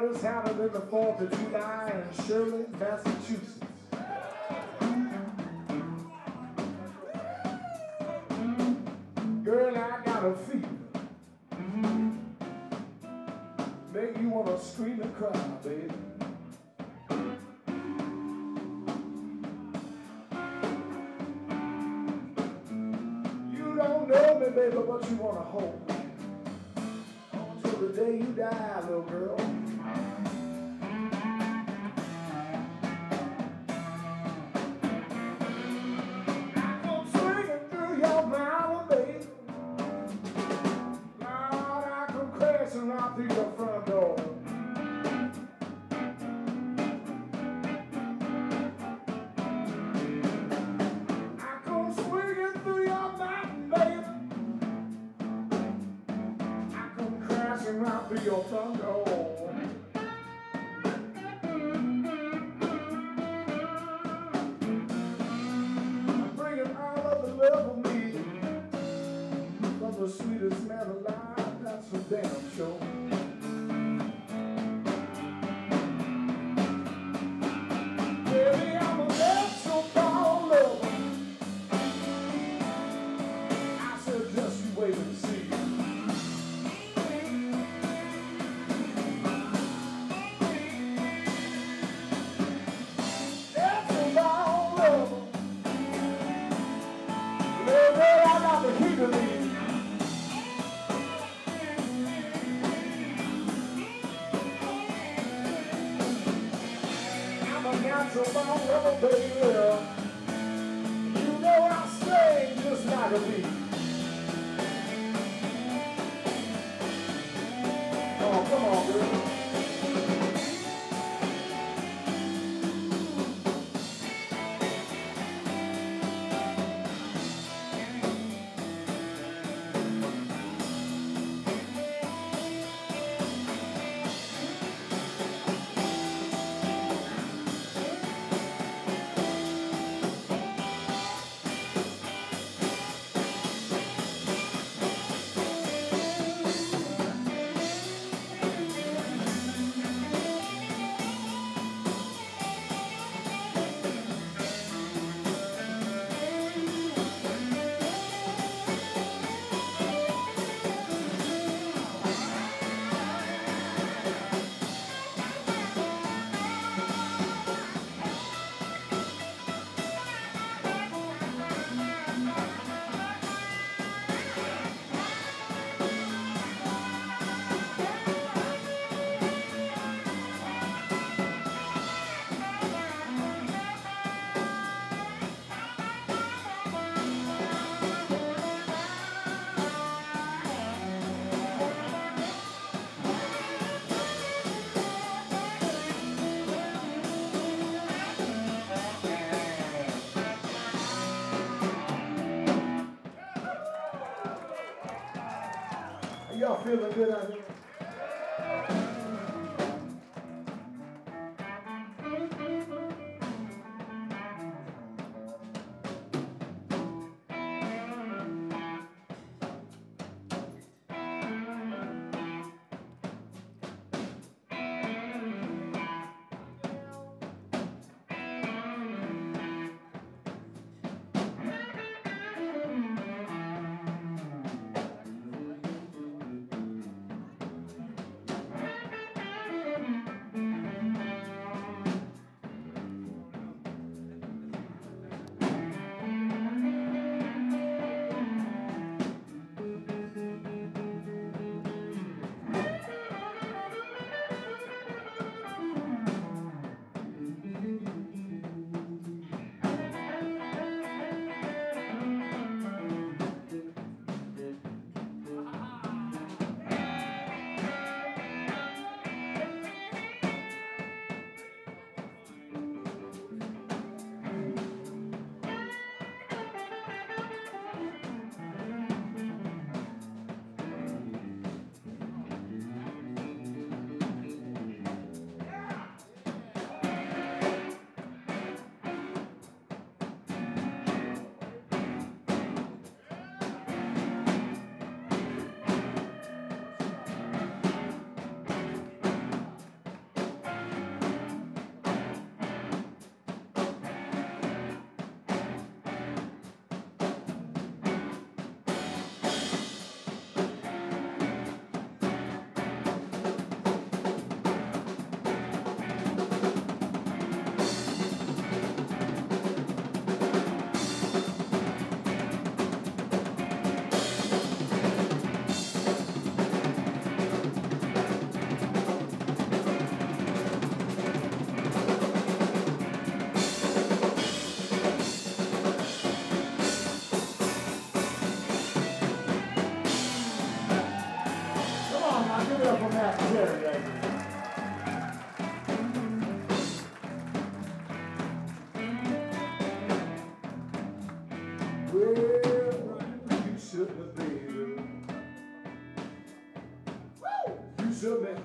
this happened in the 4th of July in Shirley, Massachusetts. Girl, I got a fever. Make you wanna scream and cry, baby. You don't know me, baby, but you wanna hold me. Until the day you die, little girl. Come crashing through front door. I come swinging through your mind, baby. I come crashing through your front door. Lover, baby. You know I stay just like a bee. Y'all feeling good out here? Zubin.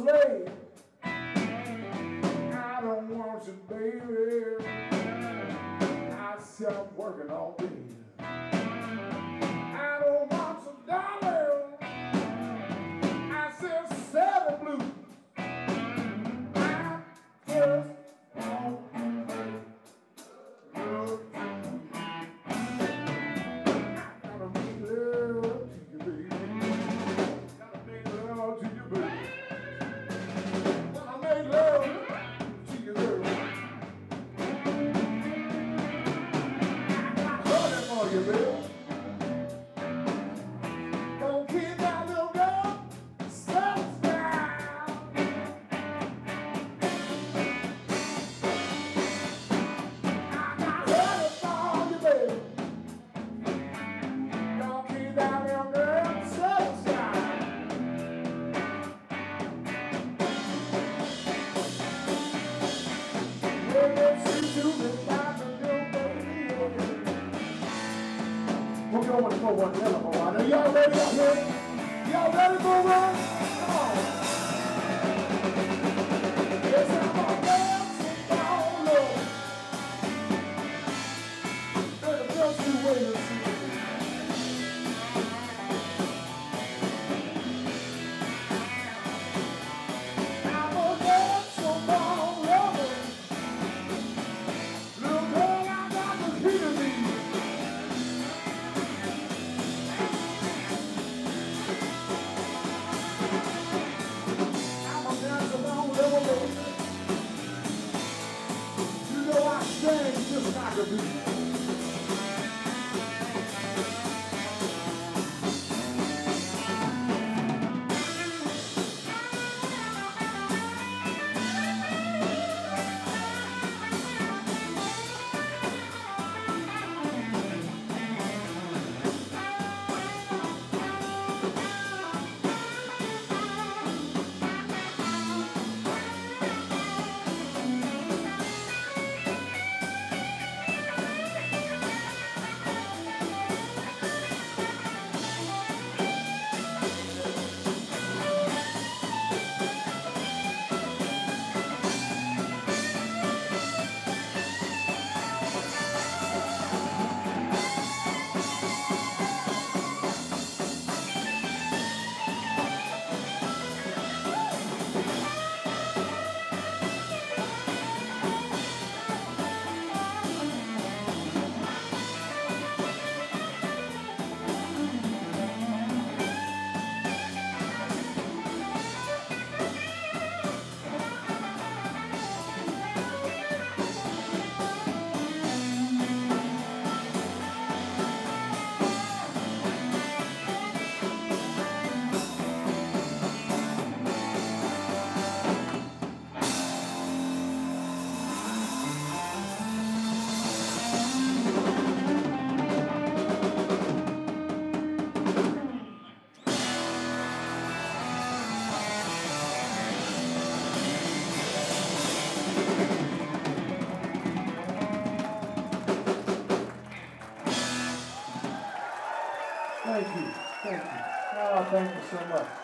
slave. I don't want you, baby. I stop working all day. one hell of a. Are y'all ready out? Y'all ready for? so much.